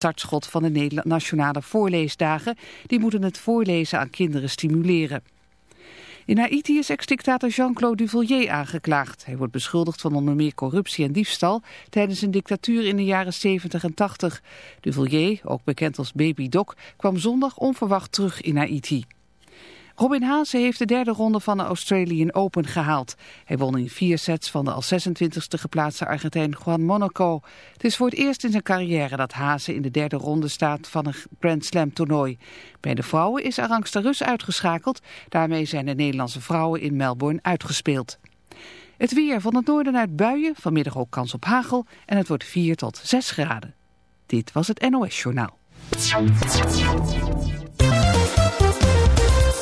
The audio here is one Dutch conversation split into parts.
startschot van de nationale voorleesdagen. Die moeten het voorlezen aan kinderen stimuleren. In Haiti is ex-dictator Jean-Claude Duvalier aangeklaagd. Hij wordt beschuldigd van onder meer corruptie en diefstal tijdens een dictatuur in de jaren 70 en 80. Duvalier, ook bekend als Baby Doc, kwam zondag onverwacht terug in Haiti. Robin Haase heeft de derde ronde van de Australian Open gehaald. Hij won in vier sets van de al 26e geplaatste Argentijn Juan Monaco. Het is voor het eerst in zijn carrière dat Haase in de derde ronde staat van een Grand Slam toernooi. Bij de vrouwen is Arangsta Rus uitgeschakeld. Daarmee zijn de Nederlandse vrouwen in Melbourne uitgespeeld. Het weer van het noorden uit buien, vanmiddag ook kans op hagel en het wordt 4 tot 6 graden. Dit was het NOS Journaal.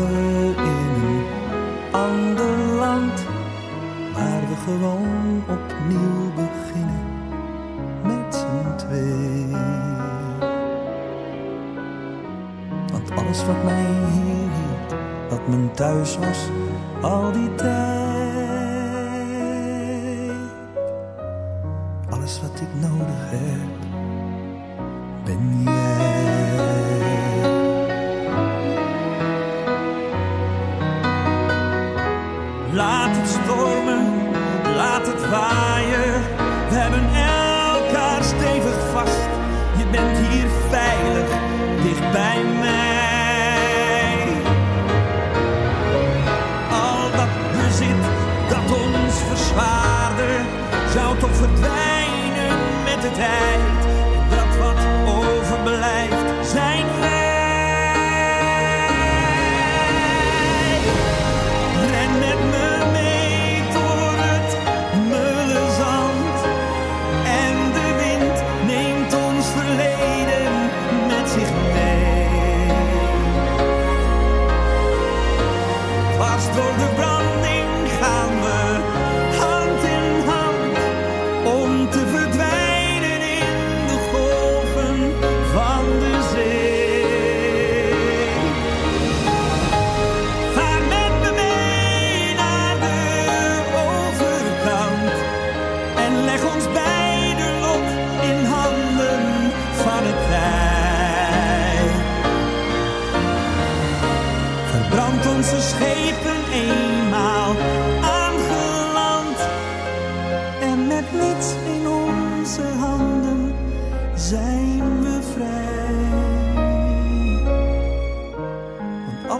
We in een ander land Waar we gewoon opnieuw beginnen met z'n twee Want alles wat mij hier hield, wat mijn thuis was al die tijd. Alles wat ik nodig heb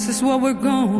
this is what we're going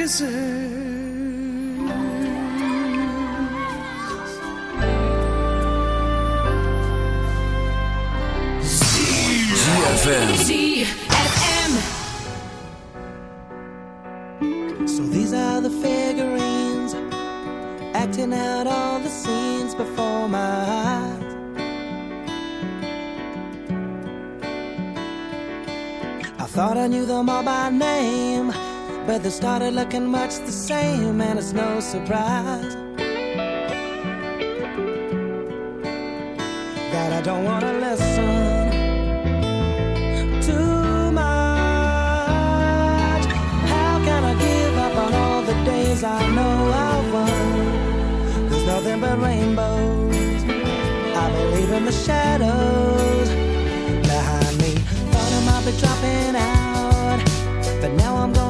kisses. So these are the figurines acting out all the scenes before my eyes. I thought I knew them all by name, but they started looking much the same, and it's no surprise. that I don't wanna listen too much. How can I give up on all the days I know I've won? There's nothing but rainbows. I believe in the shadows behind me. Thought I might be dropping out, but now I'm work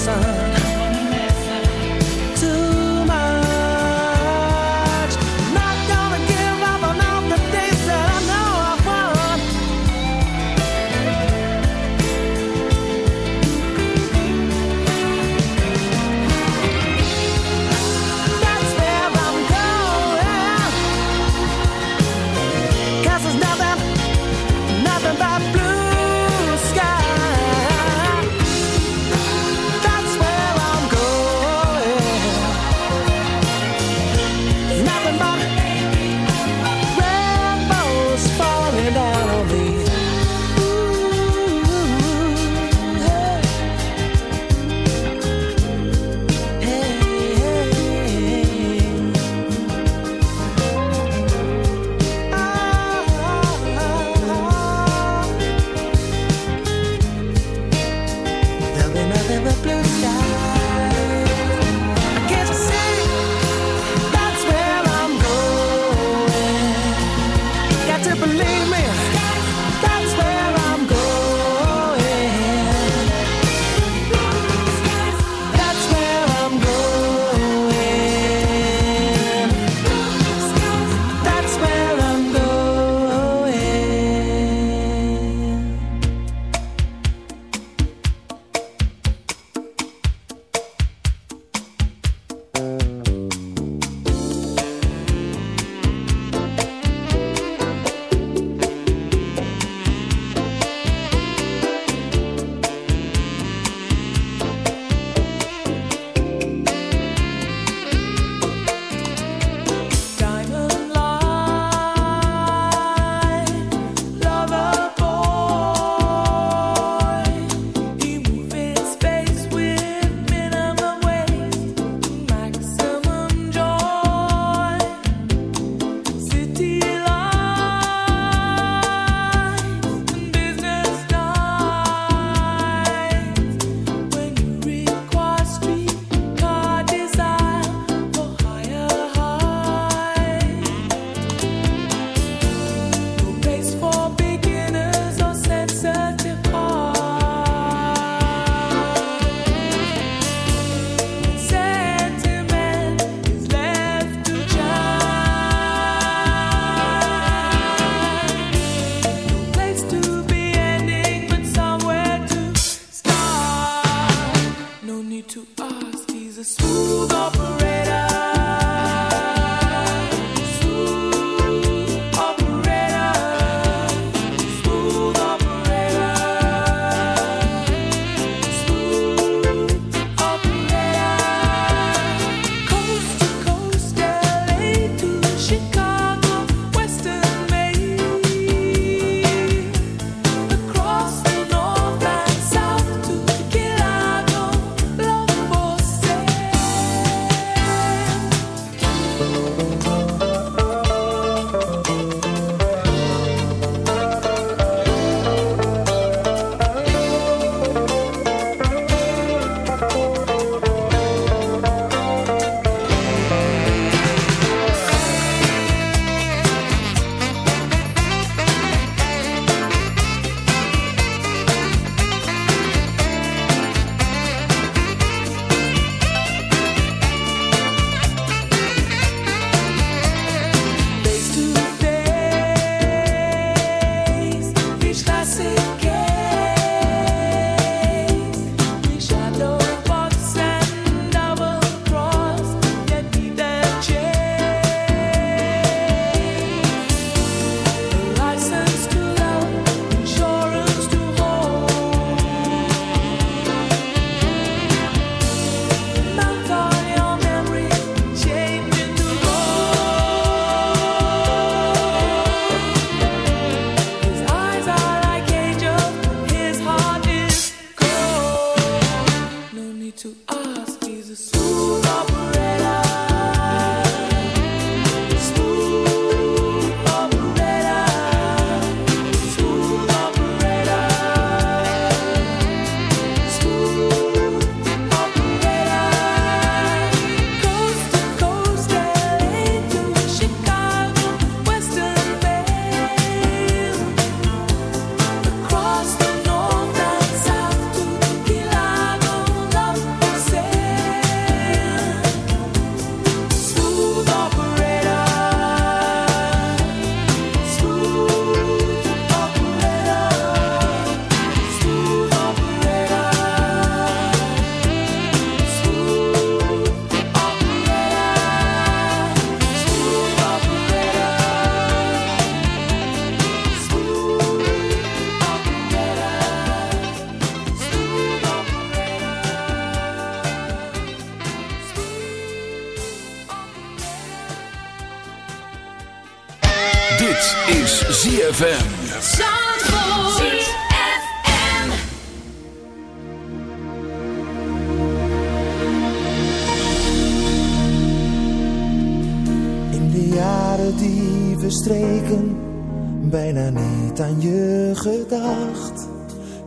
sun.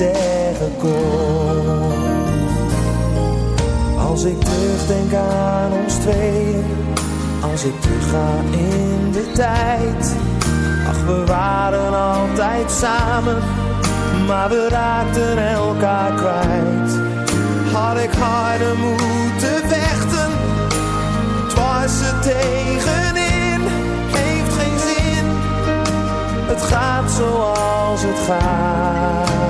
zeggen kon. Als ik terugdenk aan ons tweeën, als ik terugga in de tijd. Ach, we waren altijd samen, maar we raakten elkaar kwijt. Had ik harder moeten vechten, dwars er tegenin, heeft geen zin. Het gaat zoals het gaat.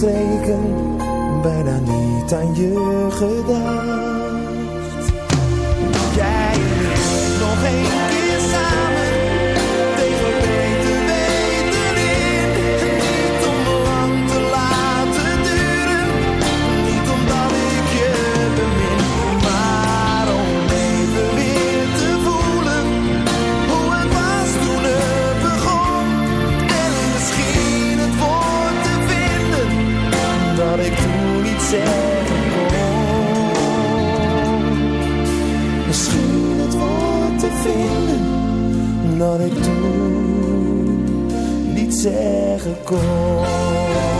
Die verstreken, bijna niet aan je gedacht. Zeggen kon.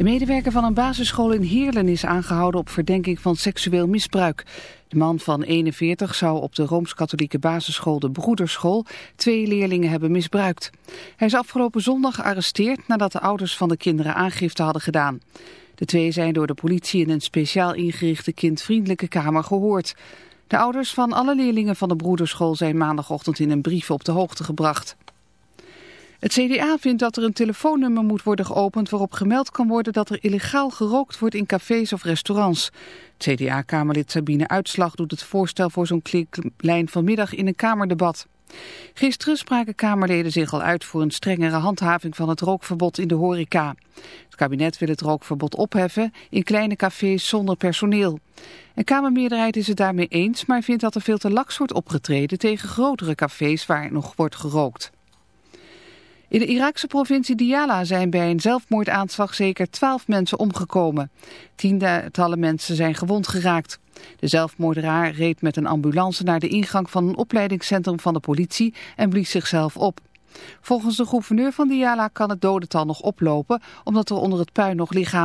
Een medewerker van een basisschool in Heerlen is aangehouden op verdenking van seksueel misbruik. De man van 41 zou op de Rooms-Katholieke basisschool de Broederschool twee leerlingen hebben misbruikt. Hij is afgelopen zondag gearresteerd nadat de ouders van de kinderen aangifte hadden gedaan. De twee zijn door de politie in een speciaal ingerichte kindvriendelijke kamer gehoord. De ouders van alle leerlingen van de Broederschool zijn maandagochtend in een brief op de hoogte gebracht. Het CDA vindt dat er een telefoonnummer moet worden geopend waarop gemeld kan worden dat er illegaal gerookt wordt in cafés of restaurants. CDA-kamerlid Sabine Uitslag doet het voorstel voor zo'n kliklijn vanmiddag in een kamerdebat. Gisteren spraken Kamerleden zich al uit voor een strengere handhaving van het rookverbod in de horeca. Het kabinet wil het rookverbod opheffen in kleine cafés zonder personeel. Een Kamermeerderheid is het daarmee eens, maar vindt dat er veel te laks wordt opgetreden tegen grotere cafés waar nog wordt gerookt. In de Iraakse provincie Diyala zijn bij een zelfmoordaanslag zeker twaalf mensen omgekomen. Tientallen mensen zijn gewond geraakt. De zelfmoordenaar reed met een ambulance naar de ingang van een opleidingscentrum van de politie en blies zichzelf op. Volgens de gouverneur van Diyala kan het dodental nog oplopen omdat er onder het puin nog lichamen